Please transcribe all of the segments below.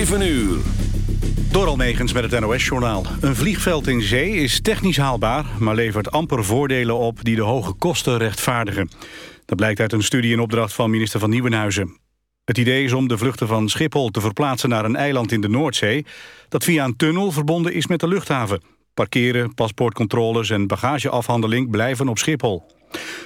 7 uur. Door Megens met het NOS-journaal. Een vliegveld in zee is technisch haalbaar... maar levert amper voordelen op die de hoge kosten rechtvaardigen. Dat blijkt uit een studie in opdracht van minister van Nieuwenhuizen. Het idee is om de vluchten van Schiphol te verplaatsen naar een eiland in de Noordzee... dat via een tunnel verbonden is met de luchthaven. Parkeren, paspoortcontroles en bagageafhandeling blijven op Schiphol.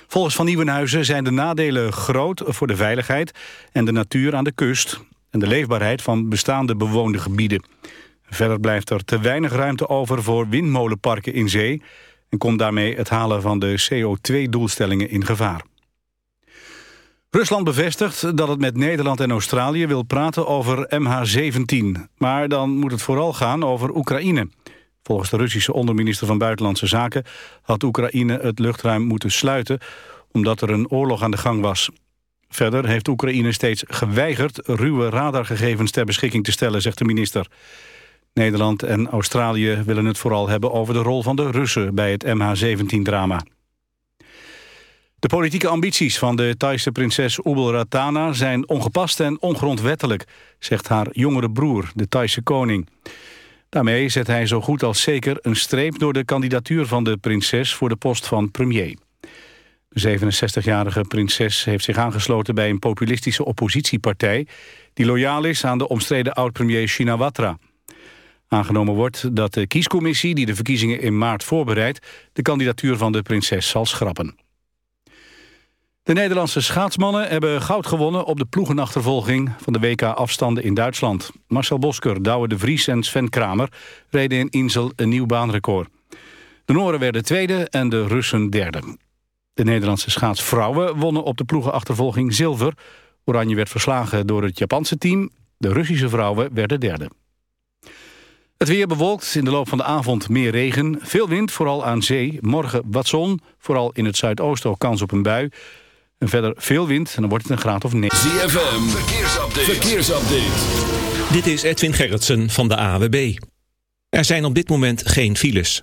Volgens Van Nieuwenhuizen zijn de nadelen groot voor de veiligheid... en de natuur aan de kust en de leefbaarheid van bestaande bewoonde gebieden. Verder blijft er te weinig ruimte over voor windmolenparken in zee... en komt daarmee het halen van de CO2-doelstellingen in gevaar. Rusland bevestigt dat het met Nederland en Australië wil praten over MH17. Maar dan moet het vooral gaan over Oekraïne. Volgens de Russische onderminister van Buitenlandse Zaken... had Oekraïne het luchtruim moeten sluiten... omdat er een oorlog aan de gang was. Verder heeft Oekraïne steeds geweigerd... ruwe radargegevens ter beschikking te stellen, zegt de minister. Nederland en Australië willen het vooral hebben over de rol van de Russen... bij het MH17-drama. De politieke ambities van de Thaise prinses Ubel Ratana zijn ongepast en ongrondwettelijk, zegt haar jongere broer, de Thaise koning. Daarmee zet hij zo goed als zeker een streep door de kandidatuur van de prinses voor de post van premier. De 67-jarige prinses heeft zich aangesloten bij een populistische oppositiepartij... die loyaal is aan de omstreden oud-premier Shinawatra. Aangenomen wordt dat de kiescommissie die de verkiezingen in maart voorbereidt... de kandidatuur van de prinses zal schrappen. De Nederlandse schaatsmannen hebben goud gewonnen op de ploegenachtervolging van de WK-afstanden in Duitsland. Marcel Bosker, Douwe de Vries en Sven Kramer reden in Insel een nieuw baanrecord. De Noren werden tweede en de Russen derde. De Nederlandse schaatsvrouwen wonnen op de ploegenachtervolging zilver. Oranje werd verslagen door het Japanse team. De Russische vrouwen werden derde. Het weer bewolkt, in de loop van de avond meer regen. Veel wind, vooral aan zee. Morgen wat zon, vooral in het zuidoosten ook kans op een bui. En verder veel wind en dan wordt het een graad of 9. ZFM, verkeersupdate. verkeersupdate. Dit is Edwin Gerritsen van de AWB. Er zijn op dit moment geen files.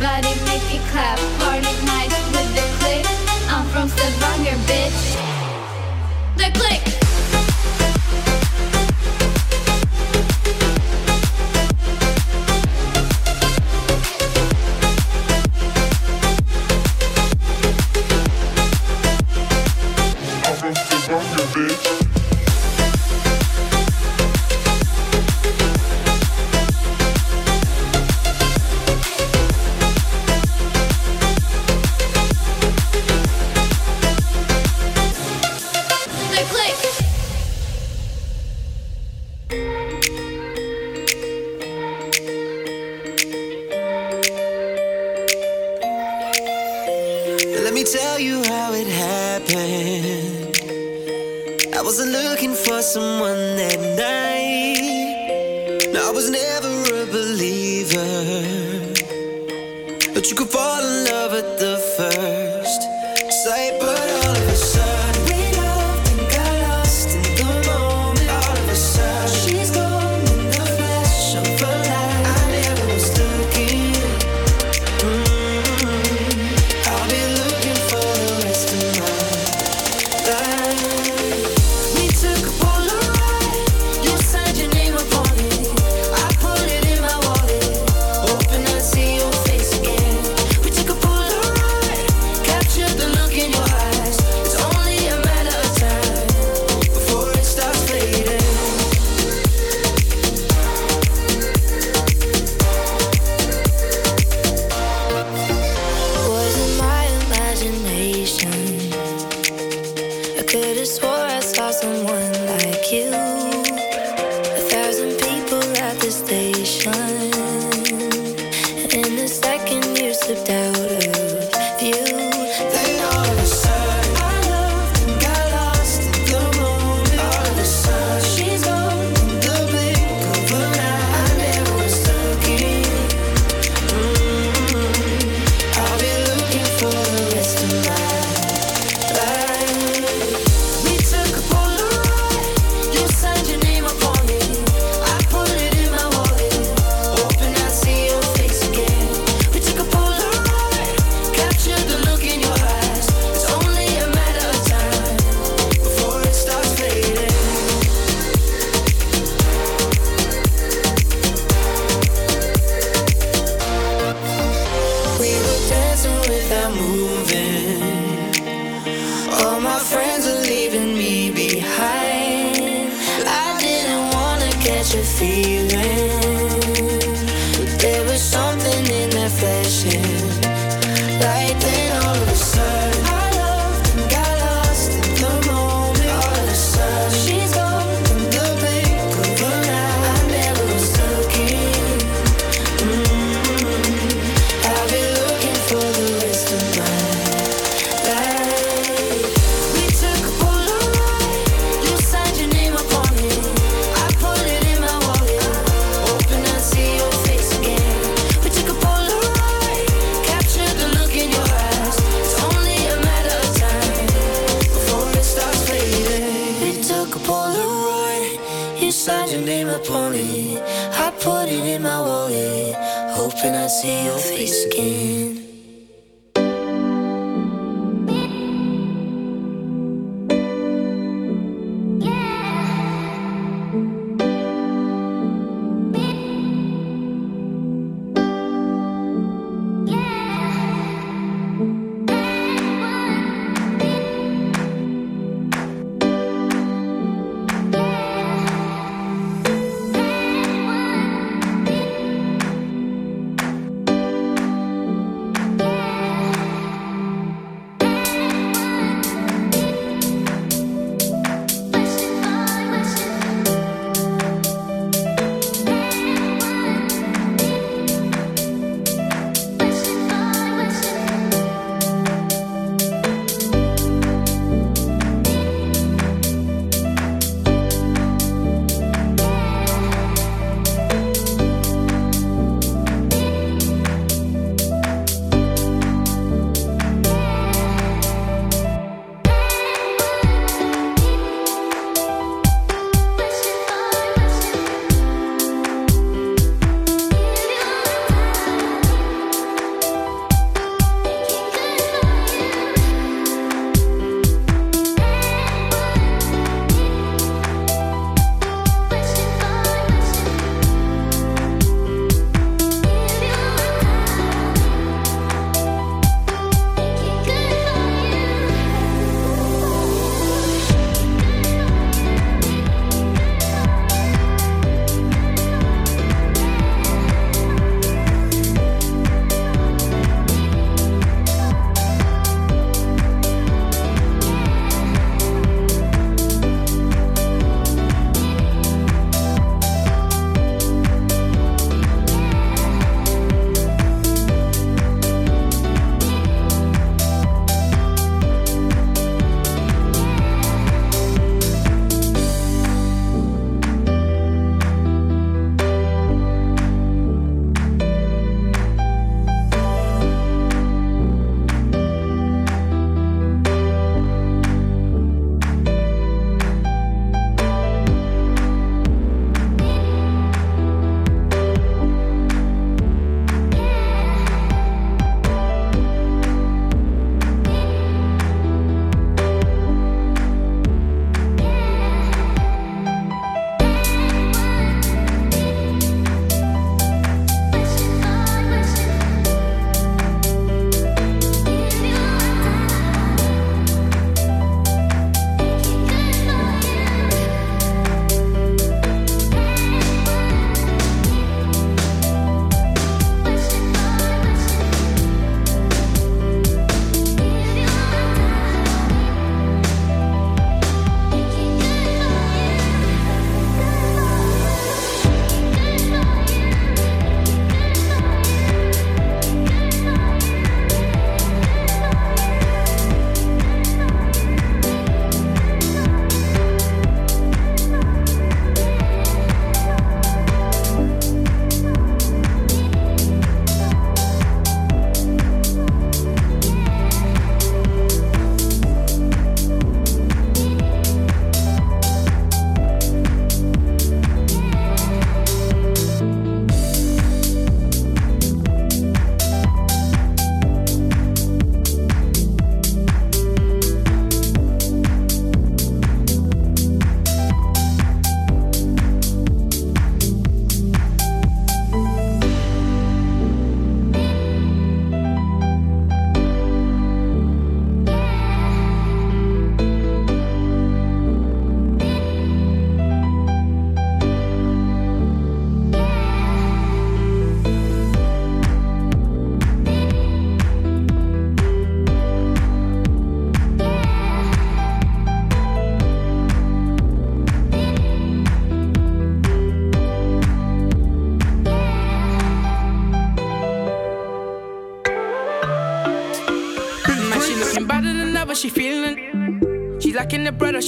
body make it clap. Party night with the click. I'm from bitch. The click. Could've swore I saw someone like you. hoping I see your face again.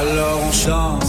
Alors on chante.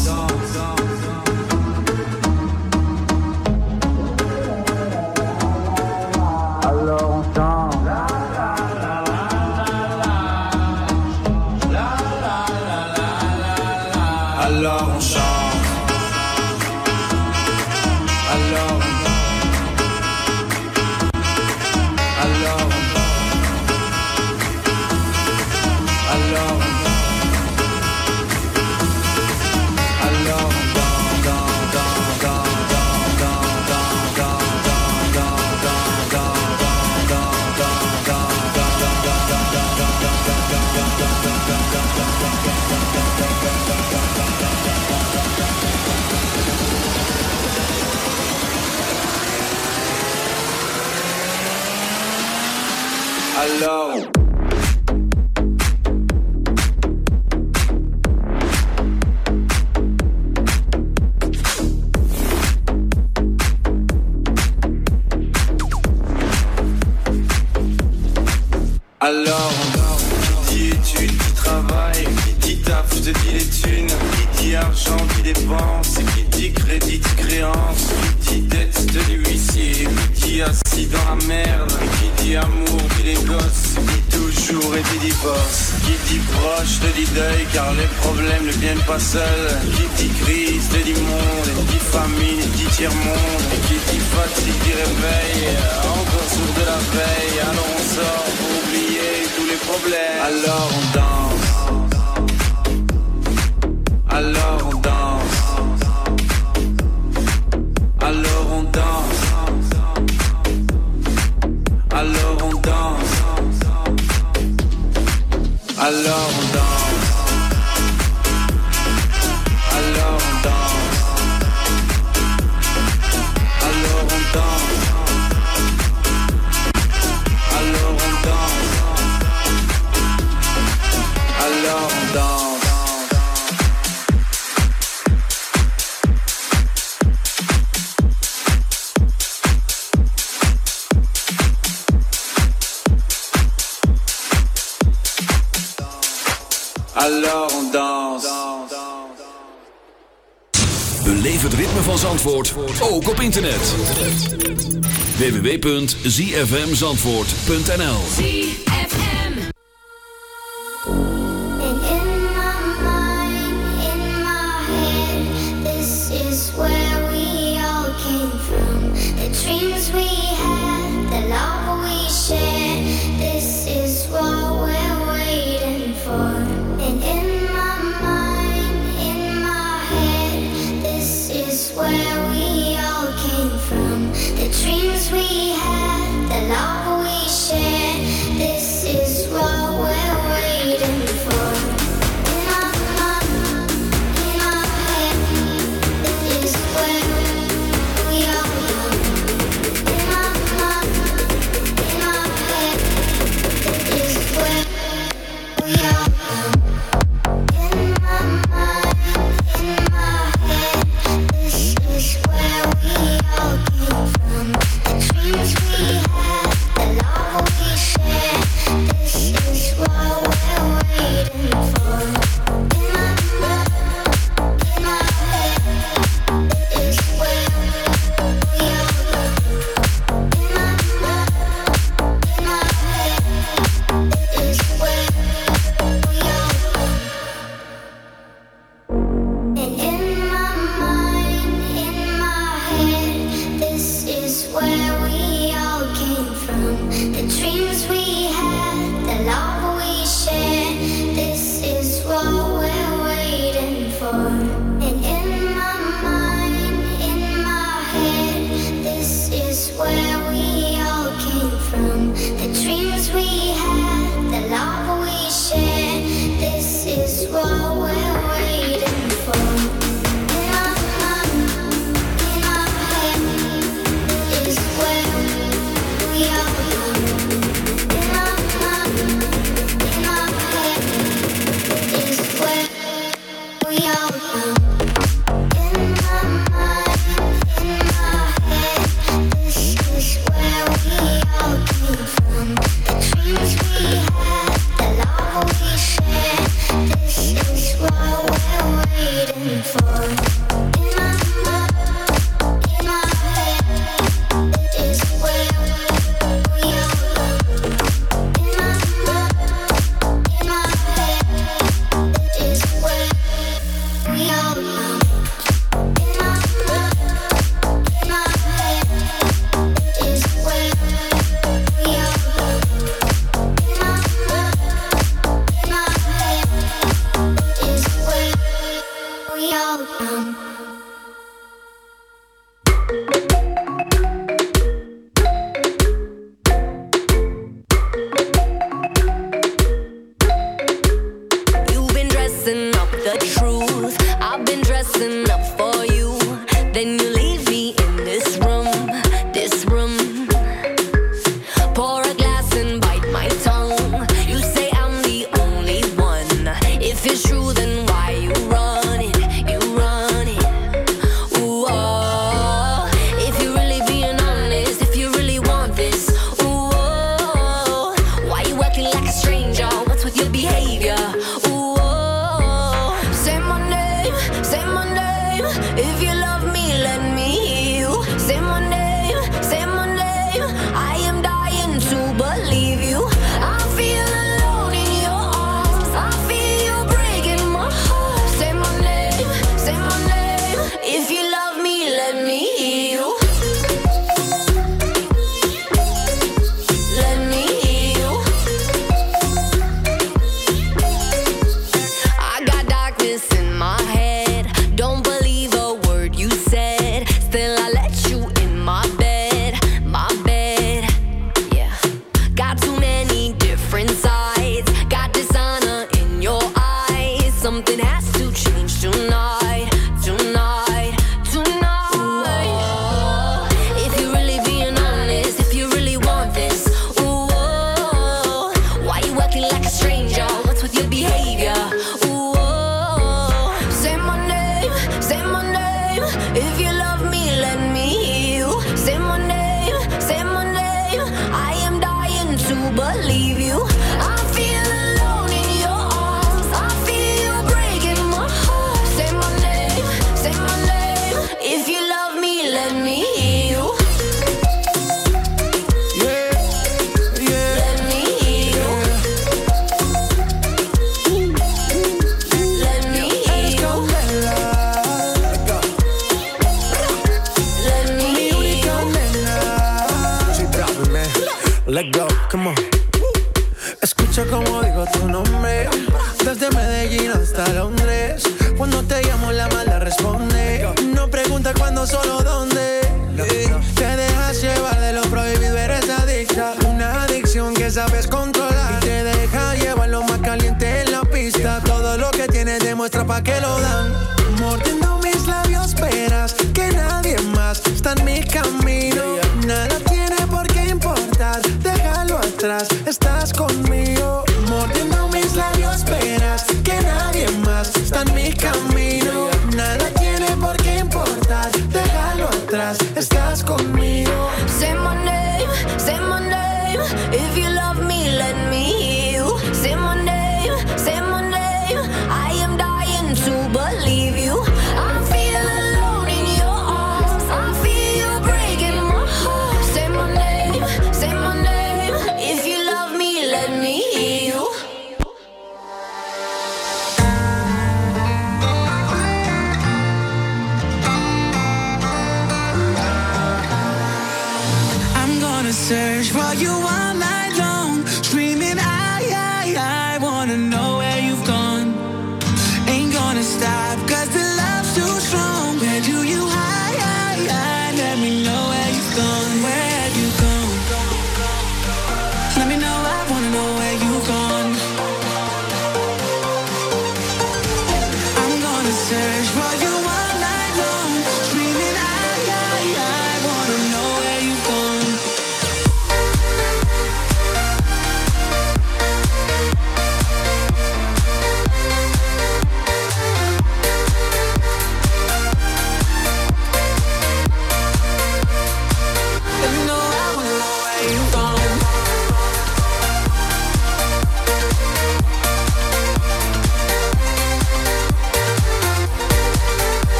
seul Qui dit crise, te dit monde Qui dit famine, dit tiers-monde qui dit fatigue, dit réveil Encore sourd de la veille Alors on sort pour oublier tous les problèmes. Alors on danse. www.zfmzandvoort.nl If you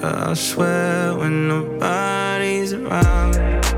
I swear when nobody's around.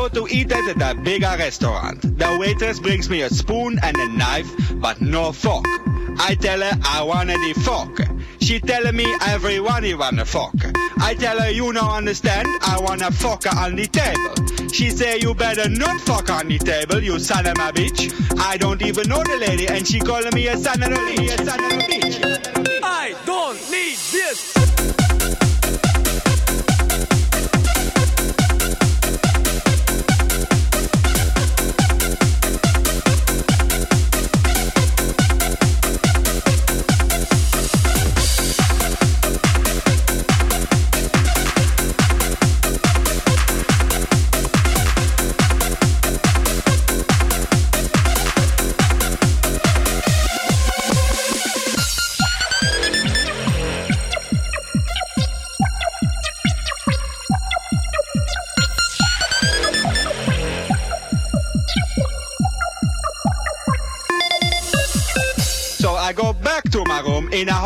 Go to eat at a bigger restaurant. The waitress brings me a spoon and a knife, but no fork. I tell her I want the fork. She telling me everyone you want a fork. I tell her you don't understand, I want a fork on the table. She say you better not fuck on the table, you son of a bitch. I don't even know the lady, and she calling me. A son of a bitch. I don't need this.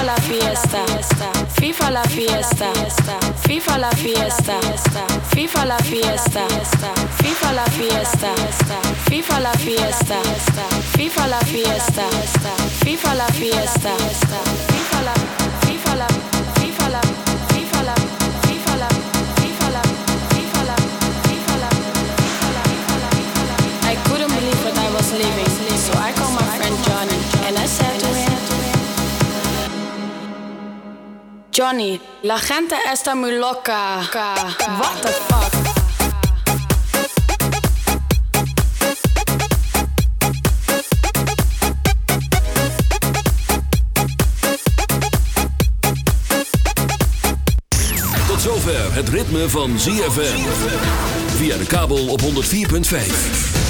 FIFA la fiesta. FIFA la fiesta. FIFA la fiesta. FIFA la fiesta. FIFA la fiesta. FIFA la fiesta. FIFA la fiesta. FIFA la fiesta. FIFA la FIFA Johnny, la gente está muy loca. What the fuck? Tot zover het ritme van ZFM. Via de kabel op 104.5.